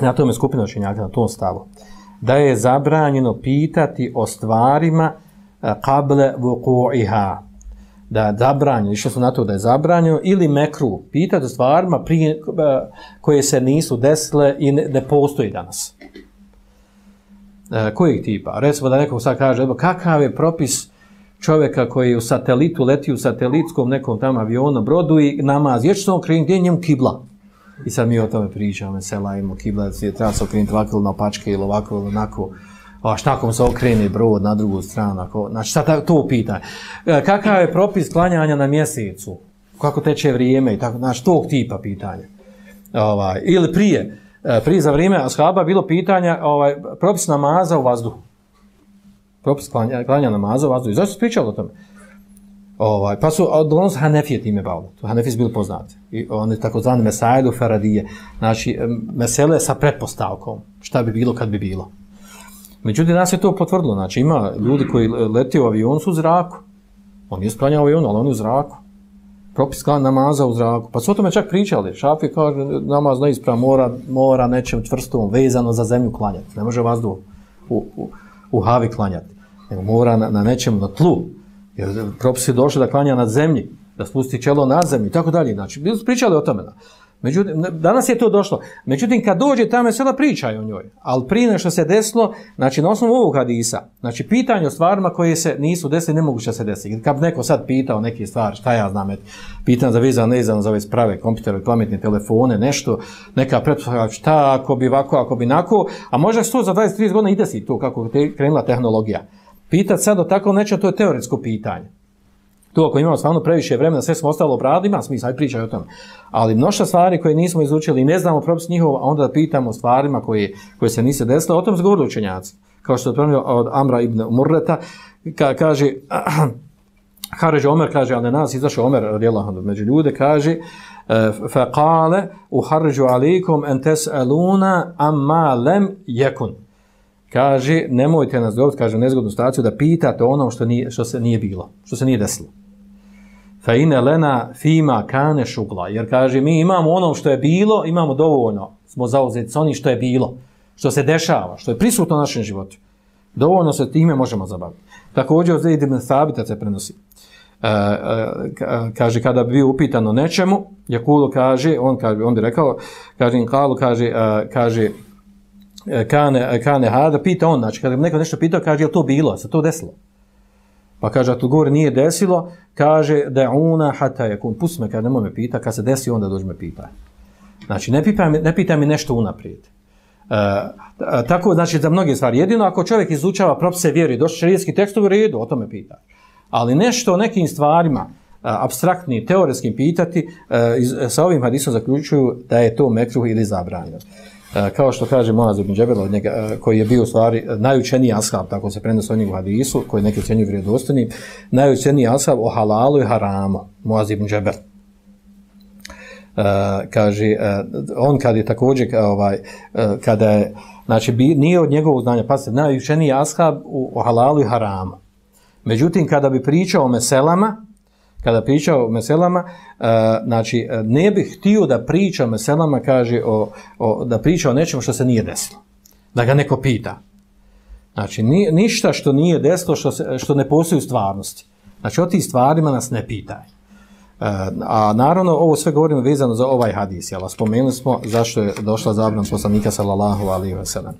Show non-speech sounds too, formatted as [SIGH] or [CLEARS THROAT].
na tome skupina učenjaka, na tom stavu, da je zabranjeno pitati o stvarima e, kable vuku'iha, da je zabranjeno, išli su na to da je zabranjeno, ili mekru, pitati o stvarima prije, e, koje se nisu desile i ne, ne postoji danas. E, kojeg tipa? Recimo da neko sad kaže, evo, kakav je propis čovjeka koji u satelitu leti u satelitskom nekom tam avionu, brodu i namaz, je što on kreni, gdje je njemu kibla? I sad mi o tome pričamo, sela imamo kibla, je treba se okrenuti ovako ili na pačke ili ovako ili onako. A šta ako se okrene brod na drugu stranu? Ako, znači, šta to pita? E, kakav je propis klanjanja na mjesecu? Kako teče vrijeme? I tako, znači, tog tipa pitanja. Ovaj, ili prije, e, prije za vrijeme ashaba bilo pitanja, ovaj, propis namaza u vazduhu. Propis klanja, klanja namaza u vazduhu. I zašto se pričalo o tome? Ovaj, pa su odlonos Hanefije time bavili. To Hanefije su bili poznati. I oni tako zvani Mesajdu Faradije. Znači, mesele sa pretpostavkom. Šta bi bilo kad bi bilo. Međutim, nas je to potvrdilo. Znači, ima ljudi koji leti u avion su u zraku. On je sklanjao avion, ali on je u zraku. Propis klanja namaza u zraku. Pa su o tome čak pričali. Šafi kaže, namaz neisprav, mora, mora nečem čvrstom, vezano za zemlju klanjati. Ne može vazduh u, u, u havi klanjati. Nego mora na, na nečem, na tlu. Jer propis je došao da klanja na zemlji, da spusti čelo na zemlji i tako dalje. Znači, bili su pričali o tome. Međutim, danas je to došlo. Međutim, kad dođe tamo, sada pričaju o njoj. Ali prije nešto se desilo, znači, na osnovu ovog hadisa, znači, pitanje o stvarima koje se nisu desili, nemoguće se desiti. Kad neko sad pitao neke stvari, šta ja znam, et, pitan za vizan, ne znam, za ove sprave, kompjutere, pametne telefone, nešto, neka pretpostavlja, šta ako bi ovako, ako bi nako, a možda što za 23 godina ide si to, kako je krenula tehnologija. Pitati sad o tako neće, to je teoretsko pitanje. To ako imamo stvarno previše vremena, sve smo ostalo obradili, ima smisla, i pričaj o tome. Ali mnoša stvari koje nismo izučili i ne znamo propis njihov, a onda pitamo stvarima koje, koje se nise desile, o tom zgovoru učenjaci. Kao što je otvoreno od Amra ibn Murreta, ka, kaže, [CLEARS THROAT] Harež Omer kaže, ali nas izašao Omer, radijela među ljude, kaže, eh, fa kale, u Harežu alikum entes eluna amma lem jekun kaže, nemojte nas dobiti, kaže, nezgodnu staciju, da pitate ono što, nije, što se nije bilo, što se nije desilo. Fa ine lena fima kane šugla, jer kaže, mi imamo ono što je bilo, imamo dovoljno, smo zauzeti s onim što je bilo, što se dešava, što je prisutno u našem životu. Dovoljno se time možemo zabaviti. Također, od Zaid Sabita se prenosi. E, e, kaže, kada bi bio upitan o nečemu, Jakulu kaže, on, kaže, on bi rekao, kaže, Kalu kaže, e, kaže, E, kane, e, kane hada, pita on, znači kada bi neko nešto pitao, kaže, je to bilo, se to desilo? Pa kaže, a to gore nije desilo, kaže, da una hata je kun, pusti me, kaže, nemoj me pita, kad se desi, onda dođi me pita. Znači, ne pita mi, ne pita mi nešto unaprijed. E, tako, znači, za mnoge stvari. Jedino ako čovjek izučava propise vjeri, došli šarijetski tekst u redu, o tome pita. Ali nešto o nekim stvarima, abstraktni, teoretskim pitati, e, sa ovim hadisom zaključuju da je to mekruh ili zabranjeno. E, kao što kaže Moaz ibn Džebel, od njega, e, koji je bio u stvari e, najučeniji ashab, tako se prenosi od njega u hadisu, koji neki ocenju vrijedostani, najučeniji ashab o halalu i haramu, Moaz ibn Džebel. Uh, kaže, uh, on kad je također, ovaj, uh, kada je, znači, bi, nije od njegovog znanja, pa se, najučeniji ashab u, o halalu i haramu. Međutim, kada bi pričao o meselama, kada priča o meselama, e, znači, e, ne bih htio da priča o meselama, kaže, o, o, da priča o nečemu što se nije desilo. Da ga neko pita. Znači, ni, ništa što nije desilo, što, se, što ne postoji u stvarnosti. Znači, o tih stvarima nas ne pitaj. E, a naravno, ovo sve govorimo vezano za ovaj hadis, jel? Spomenuli smo zašto je došla zabran poslanika, sallallahu alaihi wa sallam.